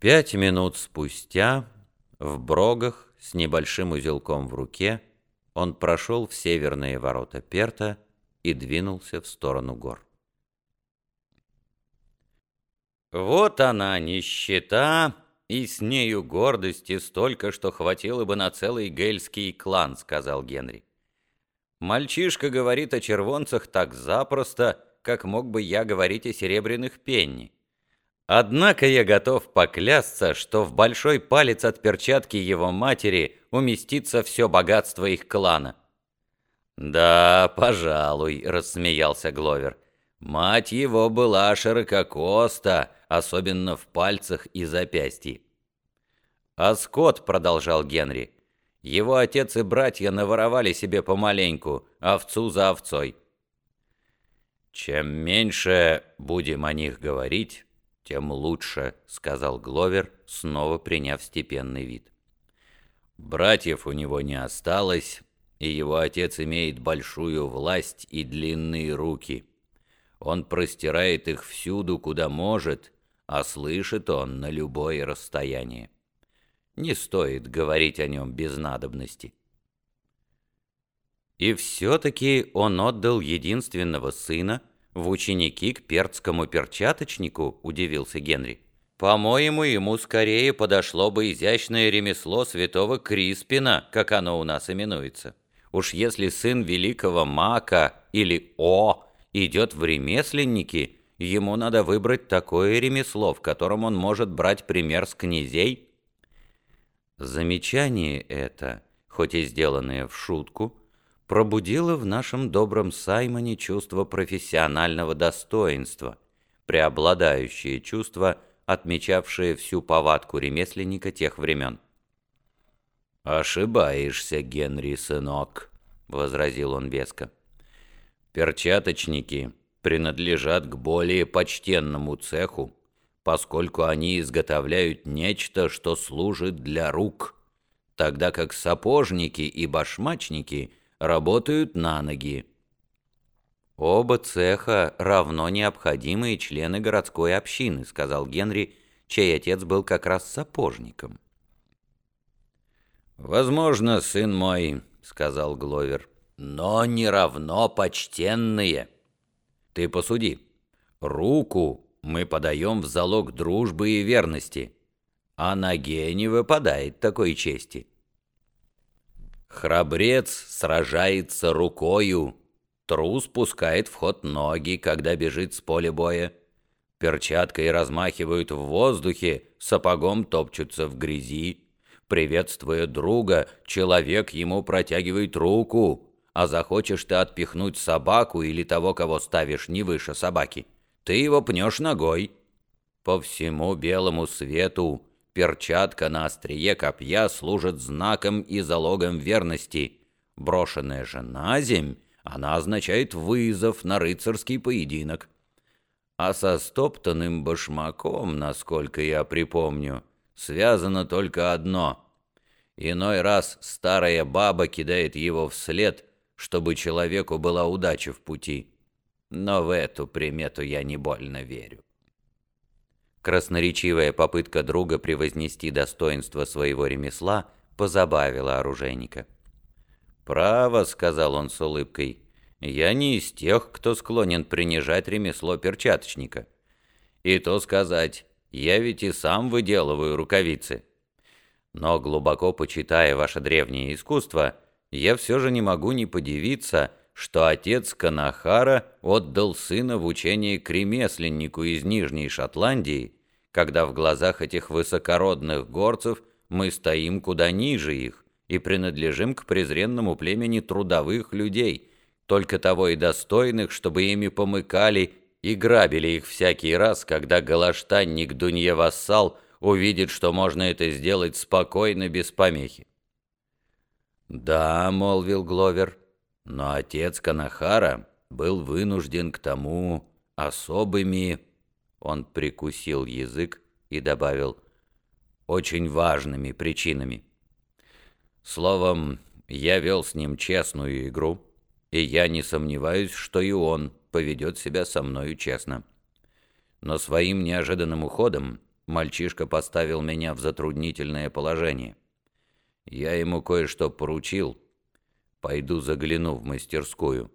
Пять минут спустя, в Брогах, с небольшим узелком в руке, он прошел в северные ворота Перта и двинулся в сторону гор. «Вот она, нищета, и с нею гордости столько, что хватило бы на целый гельский клан», — сказал Генри. «Мальчишка говорит о червонцах так запросто, как мог бы я говорить о серебряных пенни». Однако я готов поклясться, что в большой палец от перчатки его матери уместится все богатство их клана. «Да, пожалуй», — рассмеялся Гловер. «Мать его была ширококоста, особенно в пальцах и запястье». «А Скотт», — продолжал Генри, — «его отец и братья наворовали себе помаленьку, овцу за овцой». «Чем меньше будем о них говорить...» «Тем лучше», — сказал Гловер, снова приняв степенный вид. «Братьев у него не осталось, и его отец имеет большую власть и длинные руки. Он простирает их всюду, куда может, а слышит он на любое расстояние. Не стоит говорить о нем без надобности». И все-таки он отдал единственного сына, «В ученики к перцкому перчаточнику?» – удивился Генри. «По-моему, ему скорее подошло бы изящное ремесло святого Криспина, как оно у нас именуется. Уж если сын великого Мака или О идет в ремесленники, ему надо выбрать такое ремесло, в котором он может брать пример с князей». Замечание это, хоть и сделанное в шутку, пробудило в нашем добром Саймоне чувство профессионального достоинства, преобладающее чувство, отмечавшее всю повадку ремесленника тех времен. «Ошибаешься, Генри, сынок», — возразил он веско. «Перчаточники принадлежат к более почтенному цеху, поскольку они изготовляют нечто, что служит для рук, тогда как сапожники и башмачники — работают на ноги. «Оба цеха равно необходимые члены городской общины», сказал Генри, чей отец был как раз сапожником. «Возможно, сын мой», — сказал Гловер, — «но не равно почтенные. Ты посуди, руку мы подаем в залог дружбы и верности, а ноге не выпадает такой чести. Храбрец сражается рукою, трус пускает в ход ноги, когда бежит с поля боя. Перчаткой размахивают в воздухе, сапогом топчутся в грязи. Приветствуя друга, человек ему протягивает руку, а захочешь ты отпихнуть собаку или того, кого ставишь не выше собаки, ты его пнешь ногой. По всему белому свету Перчатка на острие копья служит знаком и залогом верности. Брошенная же на земь, она означает вызов на рыцарский поединок. А со стоптанным башмаком, насколько я припомню, связано только одно. Иной раз старая баба кидает его вслед, чтобы человеку была удача в пути. Но в эту примету я не больно верю. Красноречивая попытка друга превознести достоинство своего ремесла позабавила оружейника. «Право», — сказал он с улыбкой, — «я не из тех, кто склонен принижать ремесло перчаточника. И то сказать, я ведь и сам выделываю рукавицы. Но глубоко почитая ваше древнее искусство, я все же не могу не подивиться, что отец Канахара отдал сына в учение к ремесленнику из Нижней Шотландии, когда в глазах этих высокородных горцев мы стоим куда ниже их и принадлежим к презренному племени трудовых людей, только того и достойных, чтобы ими помыкали и грабили их всякий раз, когда галаштанник Дунье-Вассал увидит, что можно это сделать спокойно, без помехи. «Да», — молвил Гловер, но отец Канахара был вынужден к тому особыми... Он прикусил язык и добавил «очень важными причинами». Словом, я вел с ним честную игру, и я не сомневаюсь, что и он поведет себя со мною честно. Но своим неожиданным уходом Мальчишка поставил меня в затруднительное положение. Я ему кое-что поручил. Пойду загляну в мастерскую.